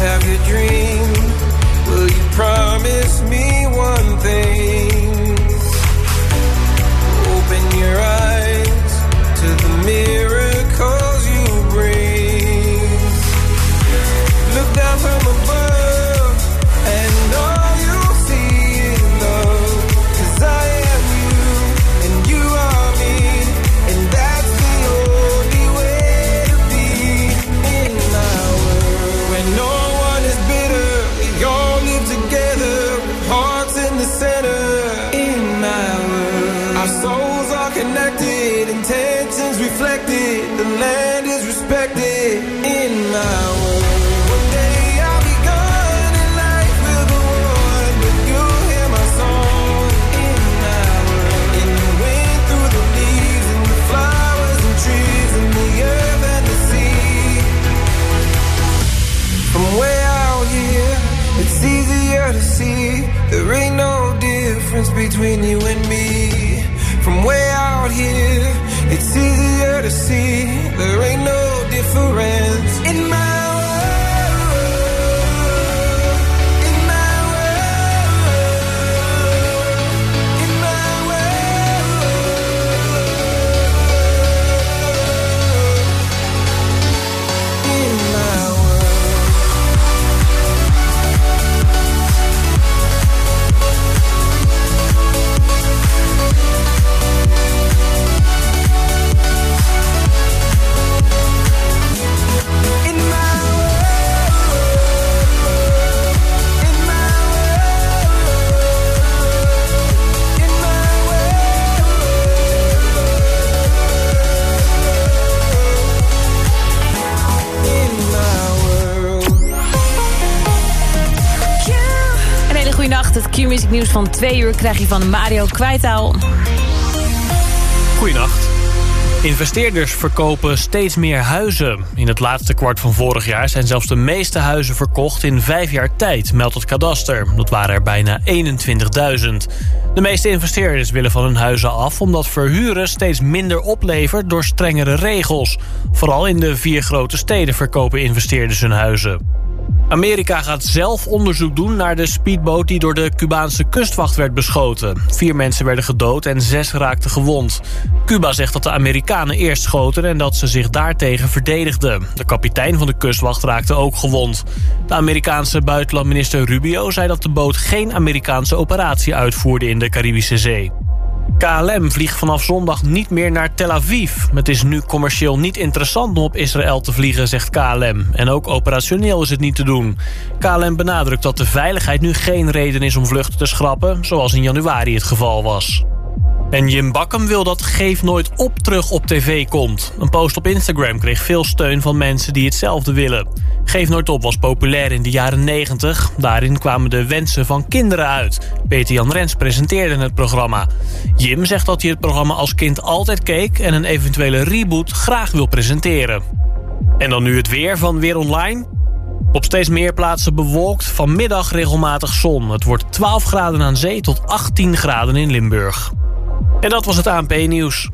have your dream, will you promise me Het nieuws van twee uur krijg je van Mario Kwijtaal. Goedenacht. Investeerders verkopen steeds meer huizen. In het laatste kwart van vorig jaar zijn zelfs de meeste huizen verkocht in vijf jaar tijd, meldt het kadaster. Dat waren er bijna 21.000. De meeste investeerders willen van hun huizen af omdat verhuren steeds minder oplevert door strengere regels. Vooral in de vier grote steden verkopen investeerders hun huizen. Amerika gaat zelf onderzoek doen naar de speedboot die door de Cubaanse kustwacht werd beschoten. Vier mensen werden gedood en zes raakten gewond. Cuba zegt dat de Amerikanen eerst schoten en dat ze zich daartegen verdedigden. De kapitein van de kustwacht raakte ook gewond. De Amerikaanse buitenlandminister Rubio zei dat de boot geen Amerikaanse operatie uitvoerde in de Caribische Zee. KLM vliegt vanaf zondag niet meer naar Tel Aviv. Het is nu commercieel niet interessant om op Israël te vliegen, zegt KLM. En ook operationeel is het niet te doen. KLM benadrukt dat de veiligheid nu geen reden is om vluchten te schrappen... zoals in januari het geval was. En Jim Bakkum wil dat Geef Nooit Op terug op tv komt. Een post op Instagram kreeg veel steun van mensen die hetzelfde willen. Geef Nooit Op was populair in de jaren 90. Daarin kwamen de wensen van kinderen uit. Peter Jan Rens presenteerde het programma. Jim zegt dat hij het programma als kind altijd keek... en een eventuele reboot graag wil presenteren. En dan nu het weer van Weer Online... Op steeds meer plaatsen bewolkt, vanmiddag regelmatig zon. Het wordt 12 graden aan zee tot 18 graden in Limburg. En dat was het ANP-nieuws.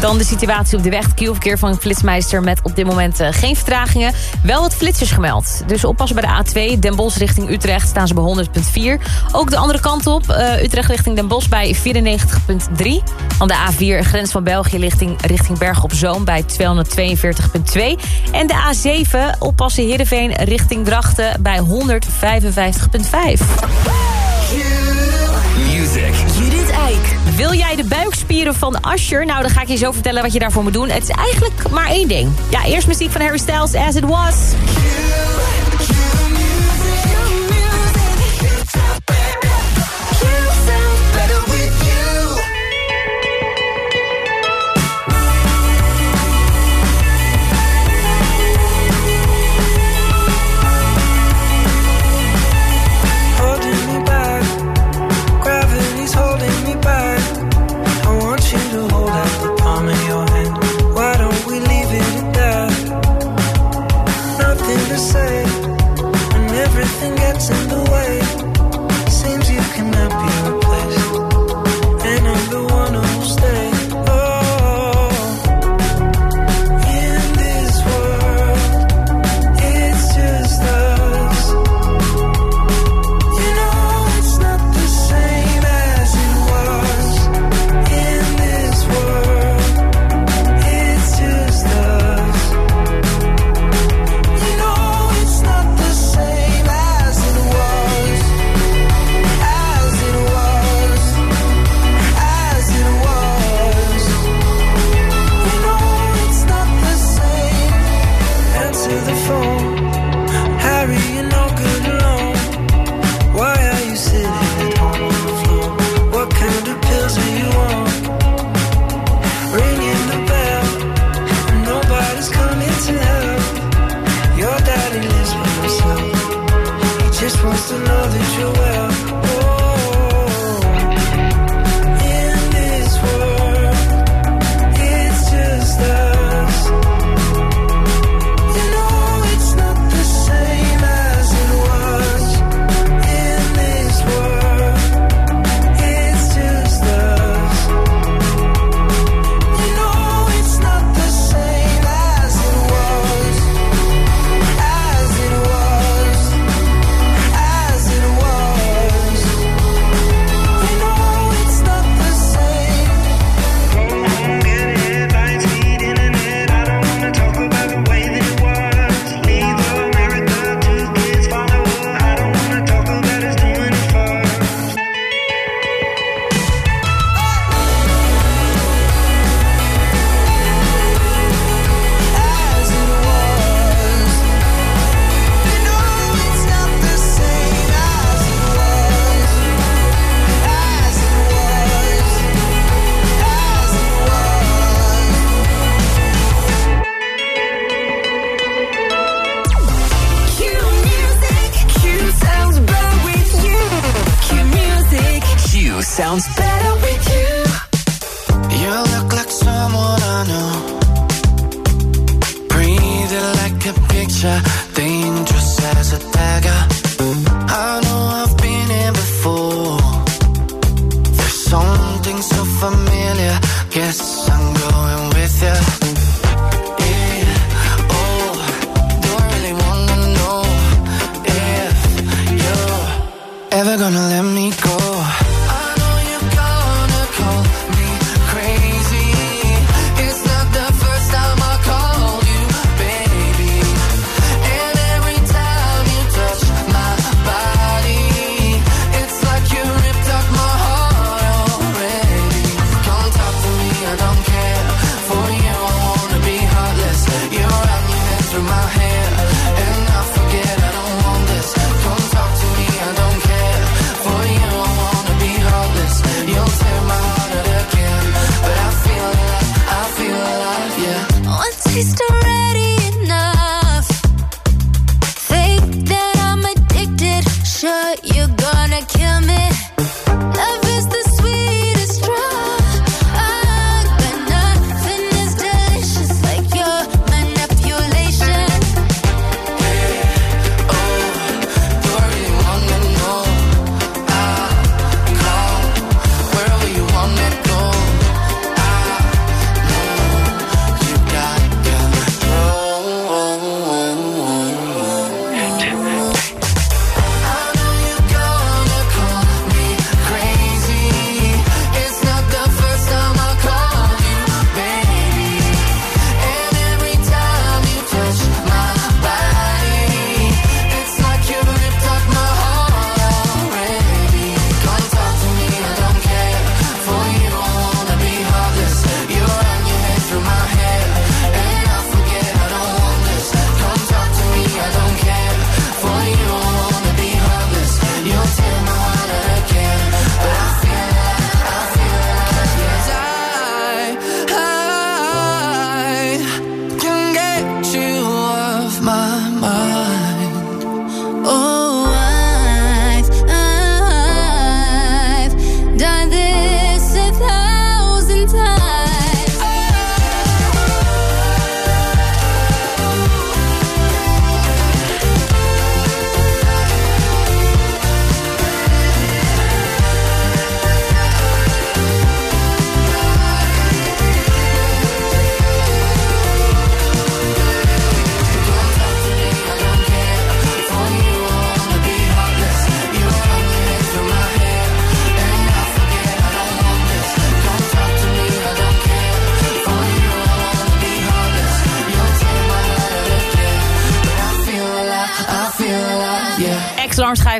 Dan de situatie op de weg. Het van Flitsmeister met op dit moment uh, geen vertragingen. Wel wat flitsers gemeld. Dus oppassen bij de A2. Den Bosch richting Utrecht staan ze bij 100.4. Ook de andere kant op. Uh, Utrecht richting Den Bosch bij 94.3. Dan de A4 grens van België richting, richting Berg op Zoom bij 242.2. En de A7 oppassen Heerenveen richting Drachten bij 155.5. Wil jij de buikspieren van Asher? Nou, dan ga ik je zo vertellen wat je daarvoor moet doen. Het is eigenlijk maar één ding. Ja, eerst muziek van Harry Styles, As It Was.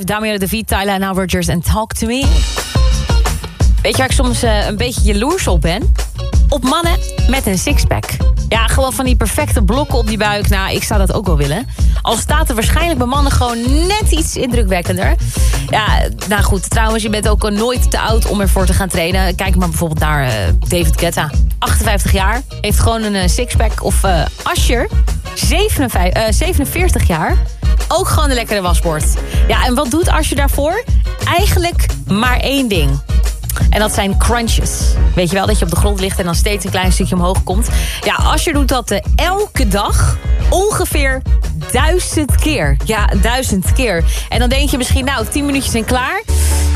Ex-alarmschijf, Damian de Tyler Now Rogers en Talk To Me. Weet je waar ik soms uh, een beetje jaloers op ben? Op mannen met een sixpack. Ja, gewoon van die perfecte blokken op die buik. Nou, ik zou dat ook wel willen. Al staat er waarschijnlijk bij mannen gewoon net iets indrukwekkender. Ja, nou goed, trouwens, je bent ook nooit te oud om ervoor te gaan trainen. Kijk maar bijvoorbeeld naar uh, David Guetta. 58 jaar, heeft gewoon een uh, sixpack. Of Asher, 57, 47 jaar ook gewoon een lekkere wasbord. Ja, en wat doet Asje daarvoor? Eigenlijk maar één ding. En dat zijn crunches. Weet je wel, dat je op de grond ligt en dan steeds een klein stukje omhoog komt. Ja, Asje doet dat uh, elke dag ongeveer duizend keer. Ja, duizend keer. En dan denk je misschien, nou, tien minuutjes en klaar.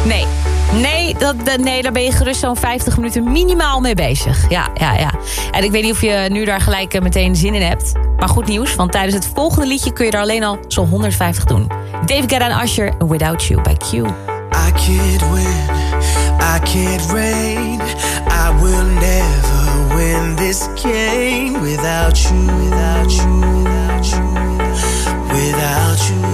Nee, nee, dat, nee daar ben je gerust zo'n 50 minuten minimaal mee bezig. Ja, ja, ja. En ik weet niet of je nu daar gelijk meteen zin in hebt. Maar goed nieuws, want tijdens het volgende liedje kun je er alleen al zo'n 150 doen. David Guetta en Usher, Without You by Q. I can't win, I can't reign. I will never win this game without you, without you, without you, without you,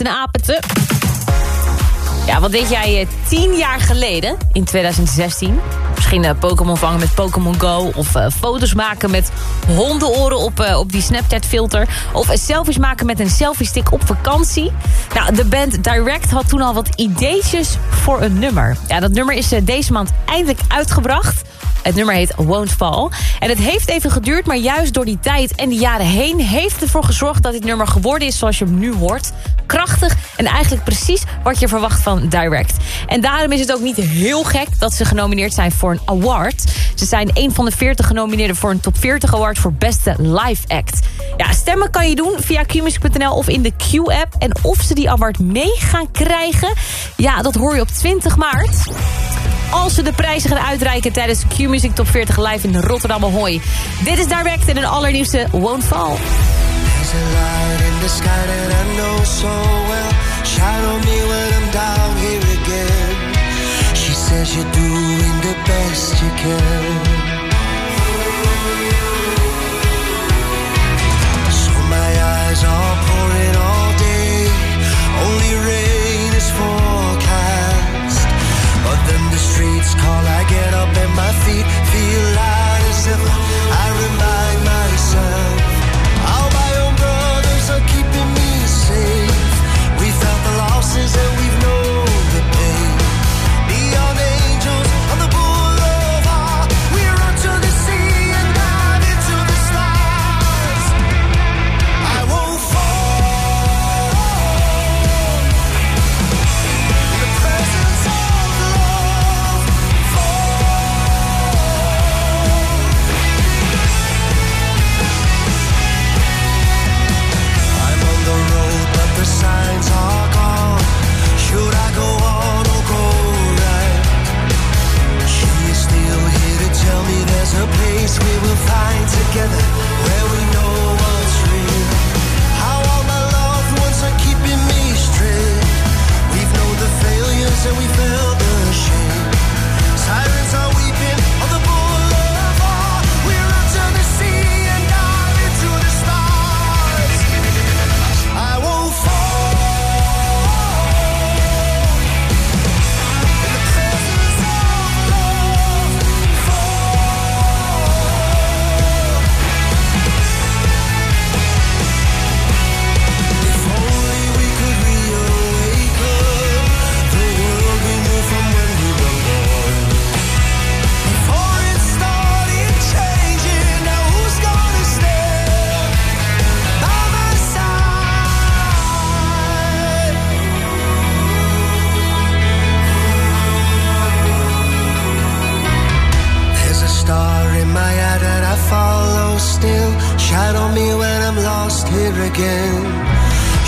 Saber de Mars en de Apeten. Ja, wat deed jij eh, tien jaar geleden, in 2016? Misschien eh, Pokémon vangen met Pokémon Go... of eh, foto's maken met hondenoren op, op die Snapchat-filter... of selfies maken met een selfie-stick op vakantie. Nou, de band Direct had toen al wat ideetjes voor een nummer. Ja, dat nummer is deze maand eindelijk uitgebracht... Het nummer heet Won't Fall. En het heeft even geduurd, maar juist door die tijd en die jaren heen... heeft ervoor gezorgd dat dit nummer geworden is zoals je hem nu hoort. Krachtig en eigenlijk precies wat je verwacht van Direct. En daarom is het ook niet heel gek dat ze genomineerd zijn voor een award. Ze zijn een van de 40 genomineerden voor een Top 40 Award voor beste live act. Ja, stemmen kan je doen via qmusic.nl of in de Q-app. En of ze die award mee gaan krijgen, ja, dat hoor je op 20 maart als ze de prijzen gaan uitreiken tijdens de Q-Music Top 40 Live in Rotterdam Ahoy. Dit is Direct en een allernieuwste Won't Fall. In call, I get up and my feet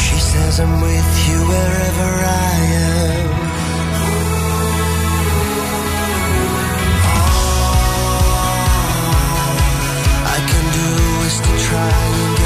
She says I'm with you wherever I am. All I can do is to try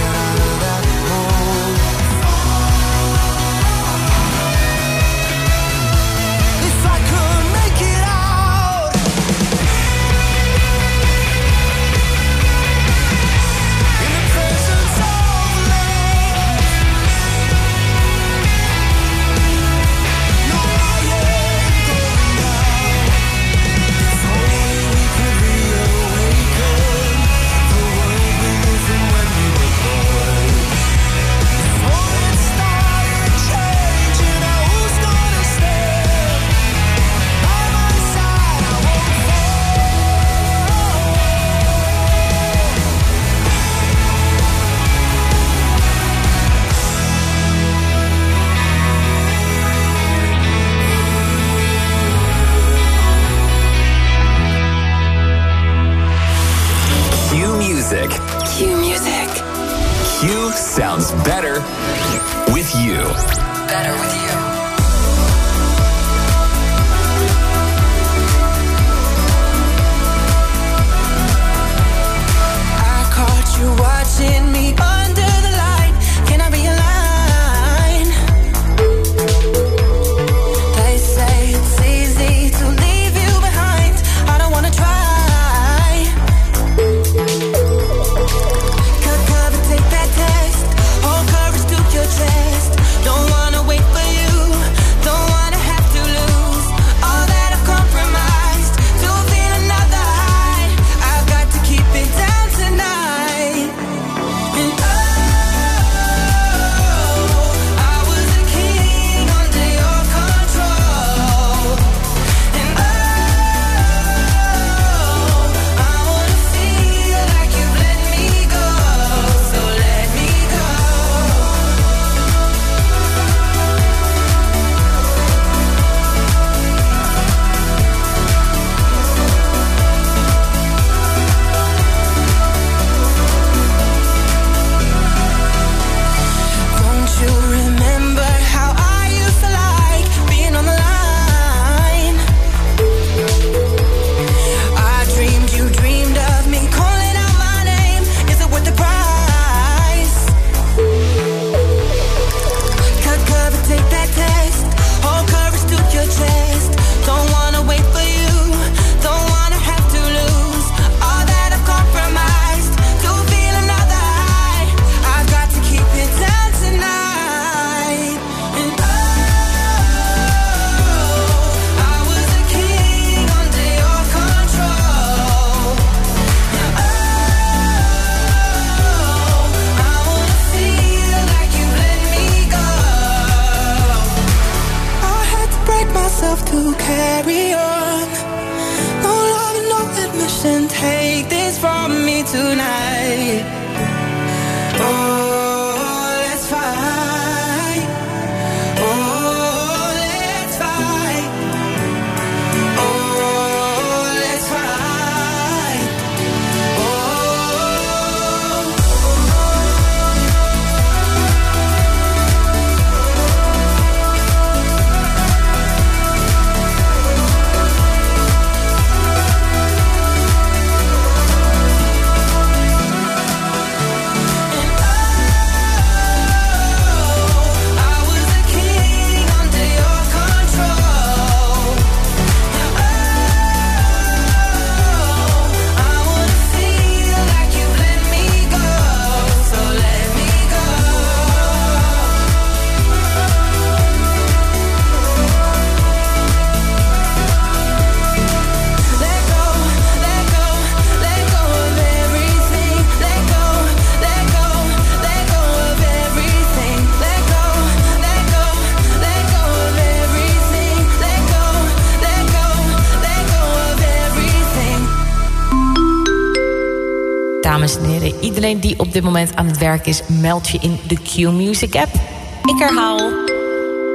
iedereen die op dit moment aan het werk is, meld je in de Q-Music app. Ik herhaal.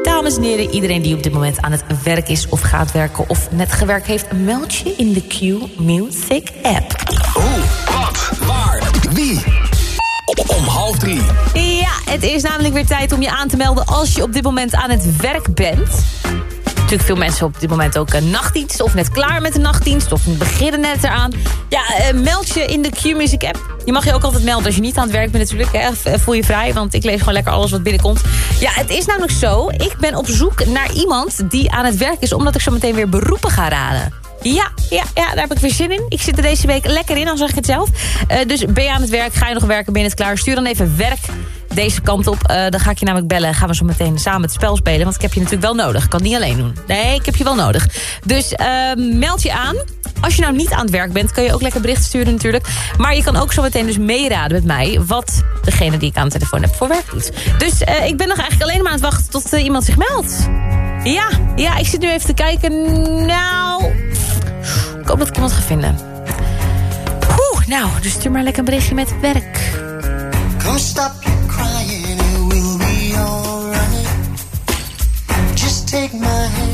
Dames en heren, iedereen die op dit moment aan het werk is of gaat werken of net gewerkt heeft, meld je in de Q-Music app. Hoe, wat, waar, wie? Om half drie. Ja, het is namelijk weer tijd om je aan te melden als je op dit moment aan het werk bent natuurlijk veel mensen op dit moment ook een nachtdienst... of net klaar met de nachtdienst of beginnen net eraan. Ja, eh, meld je in de Q-Music app. Je mag je ook altijd melden als je niet aan het werk bent natuurlijk. Hè. Voel je vrij, want ik lees gewoon lekker alles wat binnenkomt. Ja, het is namelijk zo. Ik ben op zoek naar iemand die aan het werk is... omdat ik zo meteen weer beroepen ga raden. Ja, ja, ja, daar heb ik weer zin in. Ik zit er deze week lekker in, dan zeg ik het zelf. Eh, dus ben je aan het werk, ga je nog werken, ben je het klaar... stuur dan even werk deze kant op. Eh, dan ga ik je namelijk bellen. Gaan we zo meteen samen het spel spelen. Want ik heb je natuurlijk wel nodig. Ik kan niet alleen doen. Nee, ik heb je wel nodig. Dus uh, meld je aan. Als je nou niet aan het werk bent, kun je ook lekker bericht sturen natuurlijk. Maar je kan ook zo meteen dus meeraden met mij... wat degene die ik aan de telefoon heb voor werk doet. Dus uh, ik ben nog eigenlijk alleen maar aan het wachten tot iemand zich meldt. Ja, ja, ik zit nu even te kijken. Nou, ik hoop dat ik iemand ga vinden. Oeh, nou, dus stuur maar lekker een berichtje met werk. Come take my hand,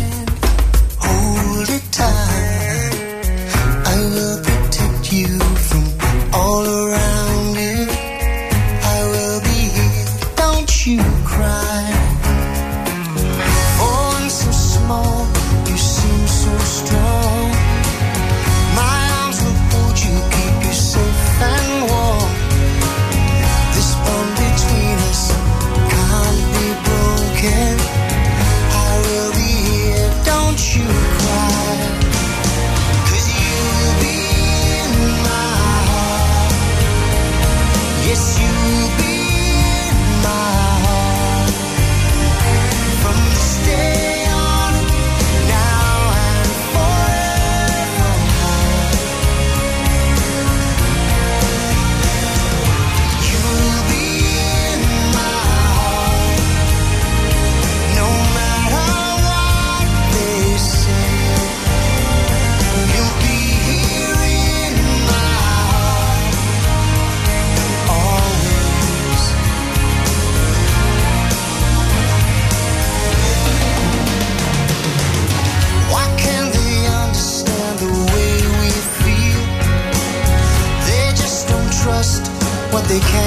they can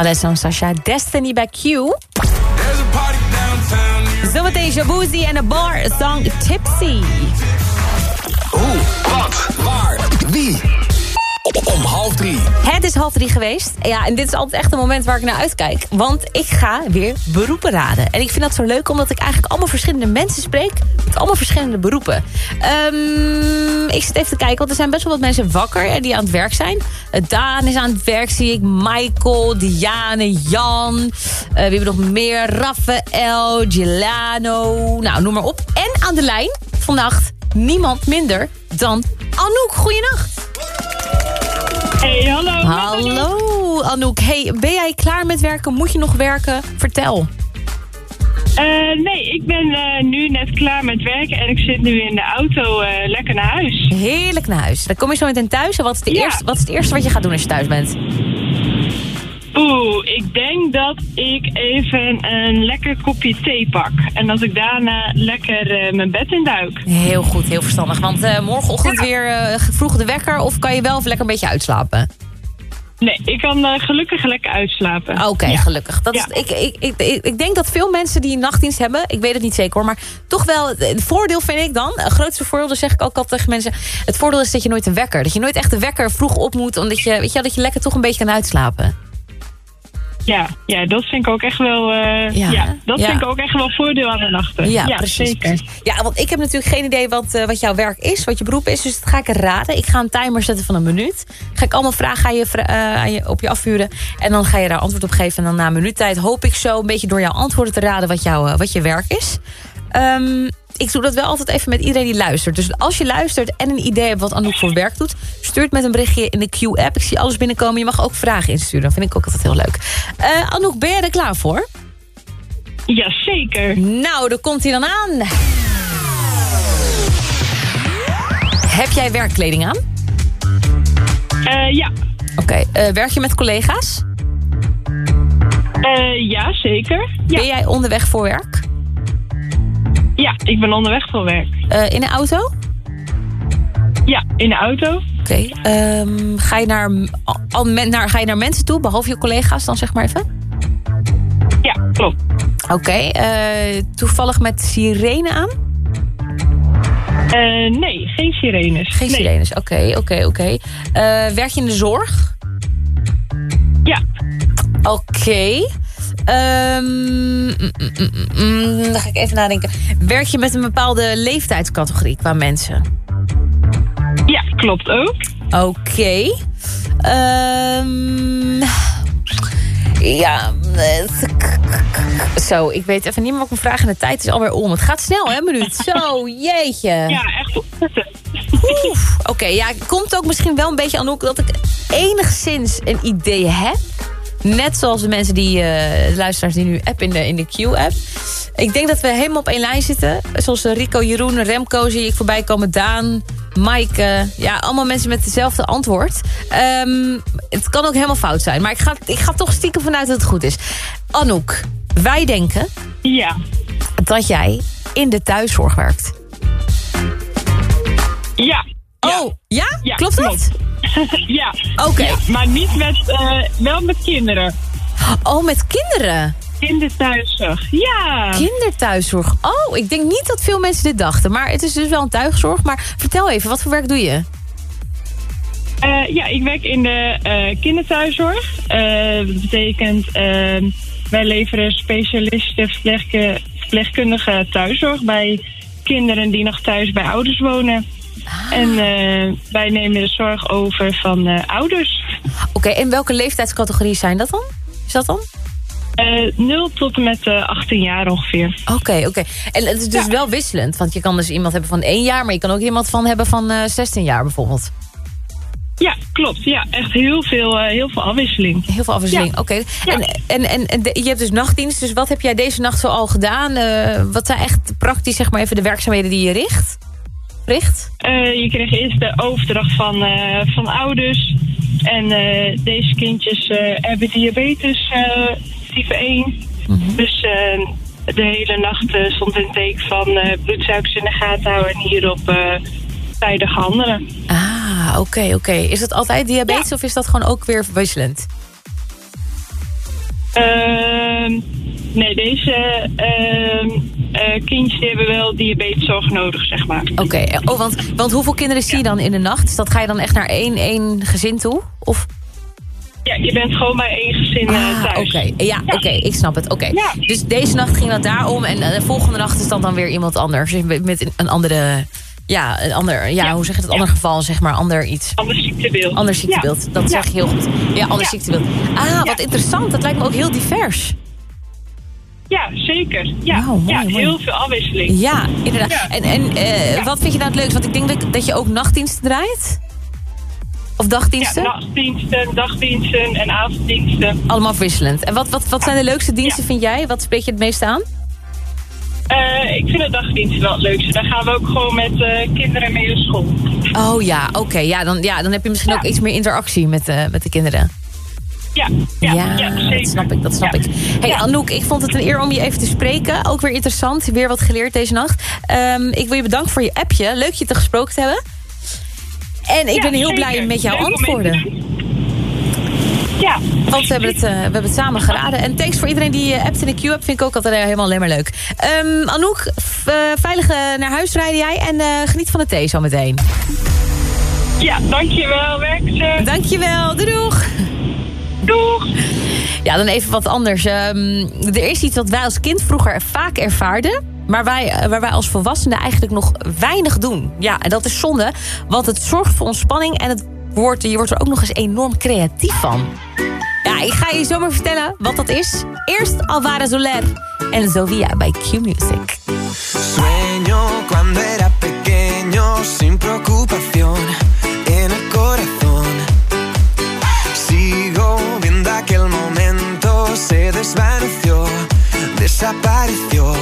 Alessio en Sasha, Destiny bij Q. There's a party downtown. Zometeen Jaboozy en de bar song Tipsy. Het is half drie geweest. Ja, en dit is altijd echt een moment waar ik naar uitkijk. Want ik ga weer beroepen raden. En ik vind dat zo leuk omdat ik eigenlijk allemaal verschillende mensen spreek. Met allemaal verschillende beroepen. Ehm, ik zit even te kijken, want er zijn best wel wat mensen wakker die aan het werk zijn. Eh, Daan is aan het werk, zie ik. Michael, Diane, Jan. Eh, wie hebben nog meer? Raphaël, Gelano. Nou, noem maar op. En aan de lijn vannacht niemand minder dan Anouk. Goeienacht. Hey, hallo. Hallo Anouk. Hey, ben jij klaar met werken? Moet je nog werken? Vertel. Eh, nee, ik ben eh, nu net klaar met werken en ik zit nu in de auto eh, lekker naar huis. Heerlijk naar huis. Dan kom je zo meteen thuis. En wat is, de Ja. eerste, wat is het eerste wat je gaat doen als je thuis bent? Oeh, ik denk dat ik even een lekker kopje thee pak. En dat ik daarna lekker eh, mijn bed in duik. Heel goed, heel verstandig. Want eh, morgenochtend Ja. weer eh, vroeg de wekker... of kan je wel even lekker een beetje uitslapen? Nee, ik kan gelukkig lekker uitslapen. Oké, Ja. gelukkig. Dat is, Ja. ik, ik, ik, ik, ik denk dat veel mensen die een nachtdienst hebben... ik weet het niet zeker hoor, maar toch wel... Het voordeel vind ik dan, het grootste voordeel... dat zeg ik ook altijd tegen mensen... het voordeel is dat je nooit een wekker... dat je nooit echt de wekker vroeg op moet... omdat je, weet je, dat je lekker toch een beetje kan uitslapen. Ja, ja, dat vind ik ook echt wel... eh, Ja, ja, dat ja. vind ik ook echt wel voordeel aan de nachten. Ja, precies, zeker. precies. Ja, want ik heb natuurlijk geen idee wat, eh, wat jouw werk is, wat je beroep is. Dus dat ga ik raden. Ik ga een timer zetten van een minuut. Ga ik allemaal vragen aan je, eh, aan je, op je afvuren. En dan ga je daar antwoord op geven. En dan na een minuut tijd hoop ik zo een beetje door jouw antwoorden te raden wat, jouw, wat je werk is. Ehm, ik doe dat wel altijd even met iedereen die luistert. Dus als je luistert en een idee hebt wat Anouk voor werk doet... stuur het met een berichtje in de Q-app. Ik zie alles binnenkomen. Je mag ook vragen insturen. Dat vind ik ook altijd heel leuk. Eh, Anouk, ben jij er klaar voor? Ja, zeker. Nou, daar komt hij dan aan. Heb jij werkkleding aan? Eh, ja. Oké, eh, werk je met collega's? Eh, ja, zeker. Ja. Ben jij onderweg voor werk? Ja, ik ben onderweg voor werk. Eh, in een auto? Ja, in de auto. Oké. ehm, ga, je naar, al, men- naar, ga je naar mensen toe, behalve je collega's dan zeg maar even? Ja, klopt. Oké, eh, toevallig met sirene aan? Eh, nee, geen sirenes. Geen nee. sirenes, oké, oké, oké. Werk je in de zorg? Ja, Oké. Ehm, mm, mm, mm, dan ga ik even nadenken. Werk je met een bepaalde leeftijdscategorie qua mensen? ja, klopt ook. Oké. Ehm, ja. Zo, ik weet even niet meer wat ik me vraag. En de tijd is alweer om. Het gaat snel, hè, minuut. Zo, jeetje. Ja, echt. Oké, ja, komt ook misschien wel een beetje aan ook dat ik enigszins een idee heb. Net zoals de mensen die, eh, de luisteraars die nu app in de, in de Q-app. Ik denk dat we helemaal op één lijn zitten. Zoals Rico, Jeroen, Remco zie ik voorbij komen. Daan, Maaike. Ja, allemaal mensen met hetzelfde antwoord. Ehm, het kan ook helemaal fout zijn. Maar ik ga, ik ga toch stiekem vanuit dat het goed is. Anouk, wij denken Ja, dat jij in de thuiszorg werkt. ja. Oh, ja? Ja, klopt dat? klopt. ja. Oké. Ja, maar niet met, eh, wel met kinderen. Oh, met kinderen. Kinderthuiszorg. Ja. Kinderthuiszorg. Oh, ik denk niet dat veel mensen dit dachten. Maar het is dus wel een thuiszorg. Maar vertel even, wat voor werk doe je? Eh, ja, ik werk in de eh, kinderthuiszorg. Dat betekent, eh, wij leveren specialisten verpleegkundige thuiszorg bij kinderen die nog thuis bij ouders wonen. En eh, wij nemen de zorg over van eh, ouders. Oké, en welke leeftijdscategorieën zijn dat dan? Is dat dan? Eh 0 tot en met eh 18 jaar ongeveer. Oké, oké. En het is dus wel wisselend. Want je kan dus iemand hebben van één jaar... maar je kan ook iemand van hebben van eh 16 jaar bijvoorbeeld. Ja, klopt. Ja, echt heel veel, heel veel afwisseling. Heel veel afwisseling. Ja. Oké. Ja. En, en, en, en de- je hebt dus nachtdienst. Dus wat heb jij deze nacht zo al gedaan? Wat zijn echt praktisch zeg maar even de werkzaamheden die je richt? Eh, je kreeg eerst de overdracht van, eh, van ouders. En eh, deze kindjes hebben diabetes type 1. Dus eh, de hele nacht stond het teken van bloedsuikers in de gaten houden en hierop tijdig handelen. Ah, oké, oké. Is dat altijd diabetes Ja. of is dat gewoon ook weer wisselend? Ehm, nee, deze ehm, eh, kindjes die hebben wel diabeteszorg nodig, zeg maar. Oké, oh, want, want hoeveel kinderen zie je dan in de nacht? Dus dat ga je dan echt naar één, één gezin toe? Of? Ja, je bent gewoon bij één gezin eh, Ah, thuis. oké. Ja, oké, ik snap het. Oké. Ja. Dus deze nacht ging dat daarom en eh, de volgende nacht is dat dan weer iemand anders. Dus Met een andere, ja, een ander, ja, Ja. hoe zeg je het? Ja. Ander geval, zeg maar, ander iets. Ander ziektebeeld. Ander ziektebeeld, Ja. dat Ja. zeg je heel goed. Ja, ander Ja. ziektebeeld. Ah, wat Ja. interessant. Dat lijkt me ook heel divers. Ja, zeker. Ja, mooi, ja mooi. heel veel afwisseling. Ja, inderdaad. Ja. En, en eh, Ja. wat vind je nou het leukst? Want ik denk dat, dat je ook nachtdiensten draait? Of Ja, dagdiensten? nachtdiensten, dagdiensten en avonddiensten. Allemaal wisselend. En wat, wat, wat zijn de leukste diensten, Ja. vind jij? Wat spreek je het meest aan? Eh, ik vind de dagdiensten wel het leukste. Daar gaan we ook gewoon met eh, kinderen mee naar school. Oh ja, oké. Ja, dan, ja, dan heb je misschien Ja. ook iets meer interactie met, eh, met de kinderen. Ja, ja, ja, zeker. dat snap ik, dat snap ik. Hey. Anouk, ik vond het een eer om je even te spreken. Ook weer interessant, weer wat geleerd deze nacht. Ehm, ik wil je bedanken voor je appje. Leuk je te gesproken te hebben. En ik ben heel zeker. blij met jouw Leuk antwoorden. Ja. Want we hebben, het, eh, we hebben het samen geraden. En thanks voor iedereen die eh, appt in de queue hebt. Vind ik ook altijd eh, helemaal alleen maar leuk. Ehm, Anouk, veilig naar huis rijden jij. En geniet van de thee zometeen. Ja, dankjewel, werkse. Dankjewel, doei doeg. Doeg. Ja, dan even wat anders. Ehm, er is iets wat wij als kind vroeger vaak ervaarden... Maar wij, waar wij als volwassenen eigenlijk nog weinig doen. Ja, en dat is zonde, want het zorgt voor ontspanning... en het wordt, je wordt er ook nog eens enorm creatief van. Ja, ik ga je zomaar vertellen wat dat is. Eerst Alvaro Soler en Zovia bij Q-Music. Sueño cuando era pequeño sin preocupación en el corazón. Sigo viendo aquel momento, se desvaneció, desapareció.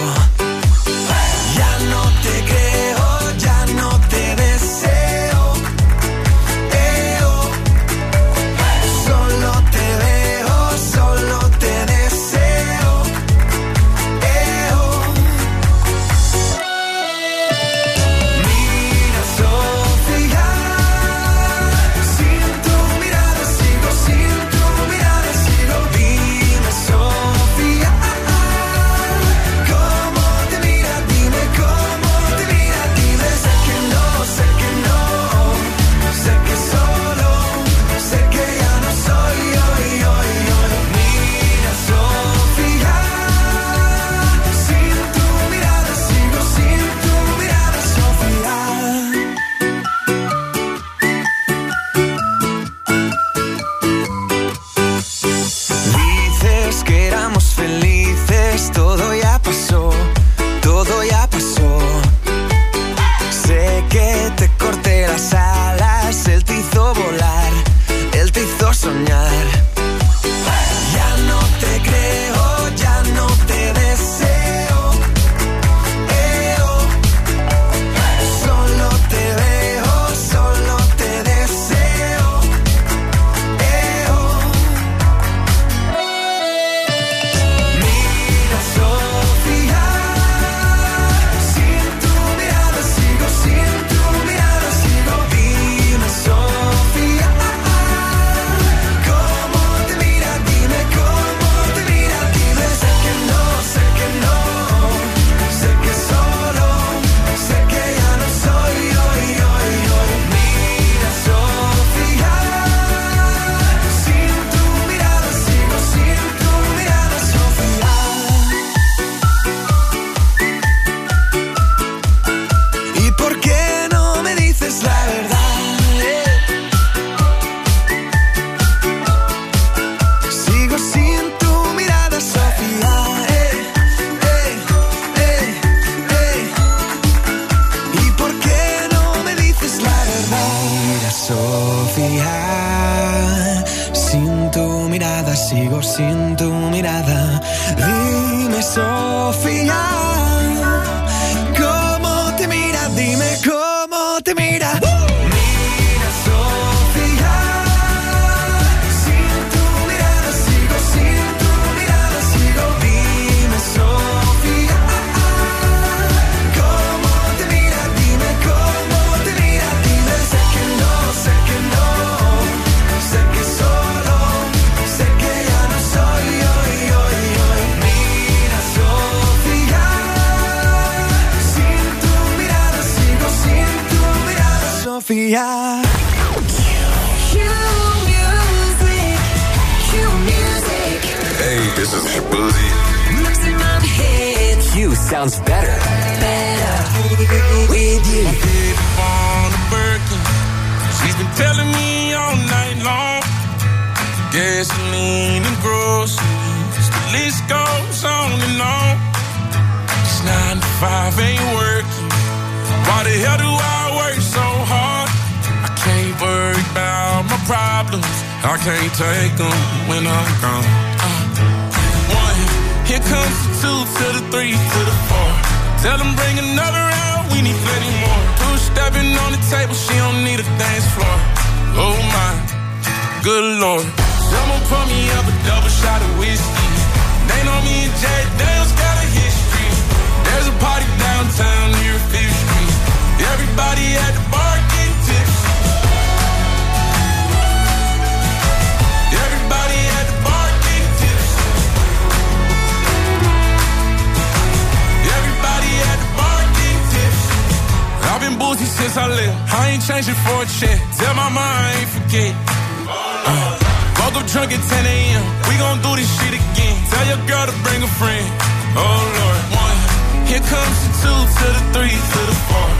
street to the bar.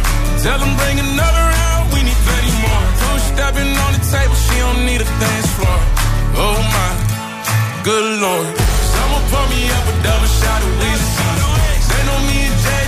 Tell them bring another round, we need 30 more. Two stepping on the table, she don't need a dance floor. Oh my, good lord. Someone pour me up a double shot of whiskey. They know me and Jay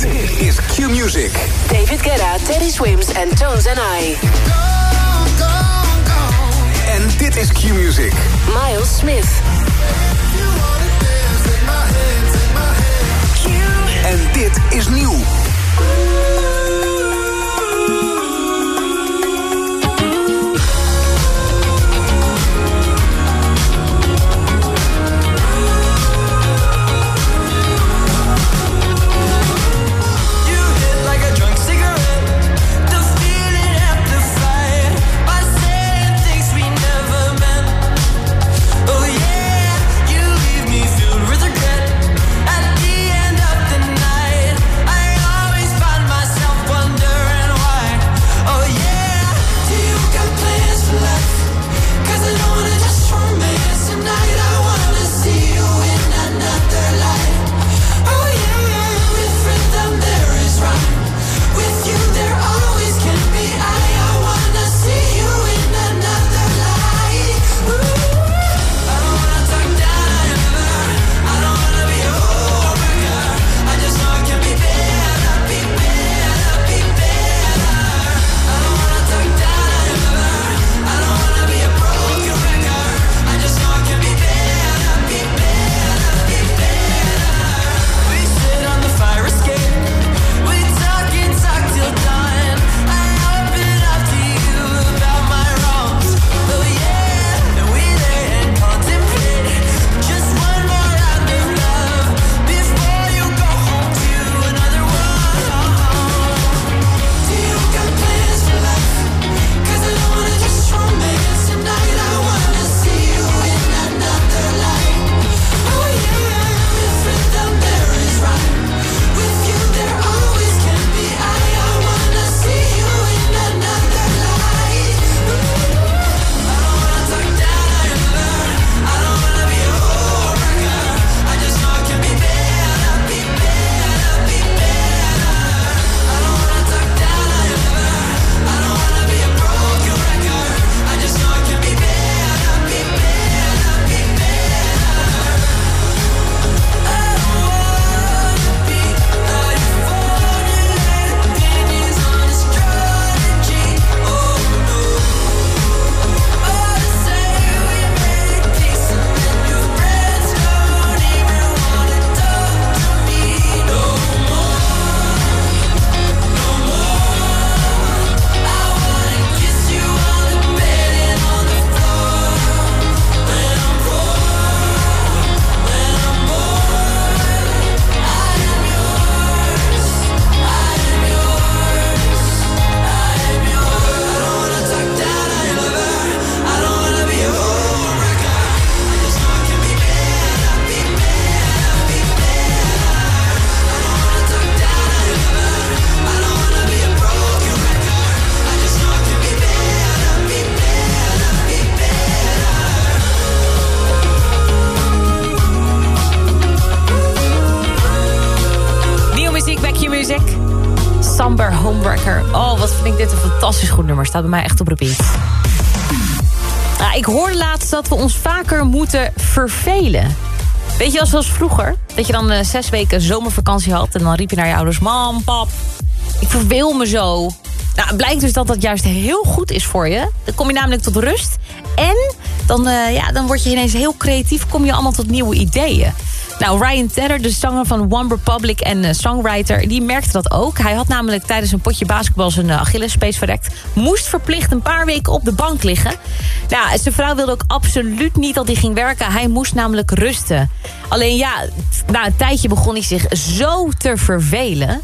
Dit is Q Music. David Guetta, Teddy Swims en Tones and I. Go, go, go. En dit is Q Music. Miles Smith. En dit is nieuw. Staat bij mij echt op repeat. Nou, ik hoorde laatst dat we ons vaker moeten vervelen. Weet je, als zoals vroeger, dat je dan eh, zes weken zomervakantie had... en dan riep je naar je ouders, mam, pap, ik verveel me zo. Nou, blijkt dus dat dat juist heel goed is voor je. Dan kom je namelijk tot rust. En dan, eh, ja, dan word je ineens heel creatief, kom je allemaal tot nieuwe ideeën. Nou, Ryan Tedder, de zanger van One Republic en eh, songwriter... die merkte dat ook. Hij had namelijk tijdens een potje basketbal zijn uh, Achillespees verrekt. Moest verplicht een paar weken op de bank liggen. Nou, zijn vrouw wilde ook absoluut niet dat hij ging werken. Hij moest namelijk rusten. Alleen ja, na een tijdje begon hij zich zo te vervelen...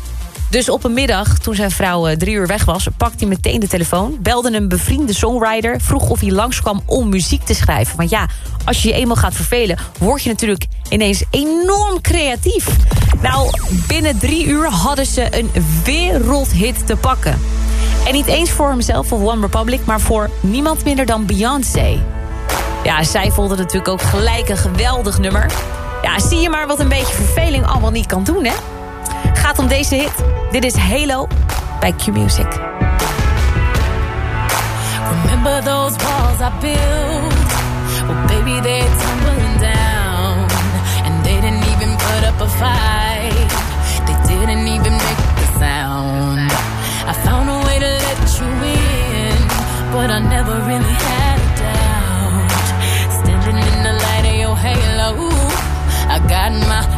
Dus op een middag, toen zijn vrouw eh, drie uur weg was... pakte hij meteen de telefoon, belde een bevriende songwriter... vroeg of hij langskwam om muziek te schrijven. Want ja, als je je eenmaal gaat vervelen... word je natuurlijk ineens enorm creatief. Nou, binnen drie uur hadden ze een wereldhit te pakken. En niet eens voor hemzelf of One Republic... maar voor niemand minder dan Beyoncé. Ja, zij vond het natuurlijk ook gelijk een geweldig nummer. Ja, zie je maar wat een beetje verveling allemaal niet kan doen, hè? Gaat om deze hit. Dit is Halo bij Q-Music. Remember those walls I built? Well, baby, they're tumbling down. And they didn't even put up a fight. They didn't even make the sound. I found a way to let you in, but I never really had a doubt. Standing in the light of your halo, I got my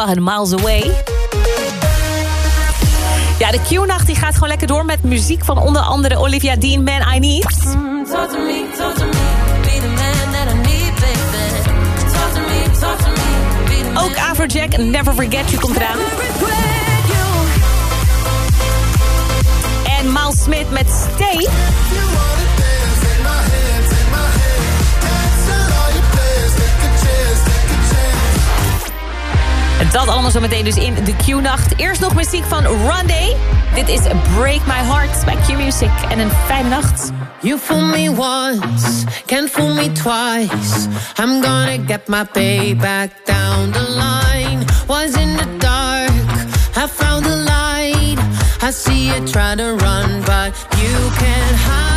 Een bar miles away. Ja, de Q-nacht die gaat gewoon lekker door met muziek van onder andere Olivia Dean, Man I Need. Talk to me, talk to me, be the man that I need, baby. Talk to me, talk to me, be the man. Ook Never Forget You komt eraan. En Miles Smith met Stay. Dat allemaal zo meteen dus in de Q-nacht. Eerst nog muziek van Rondé. Dit is Break My Heart bij Q-Music. En een fijne nacht. You fool me once, can't fool me twice. I'm gonna get my payback down the line. Was in the dark, I found the light. I see you try to run, but you can't hide.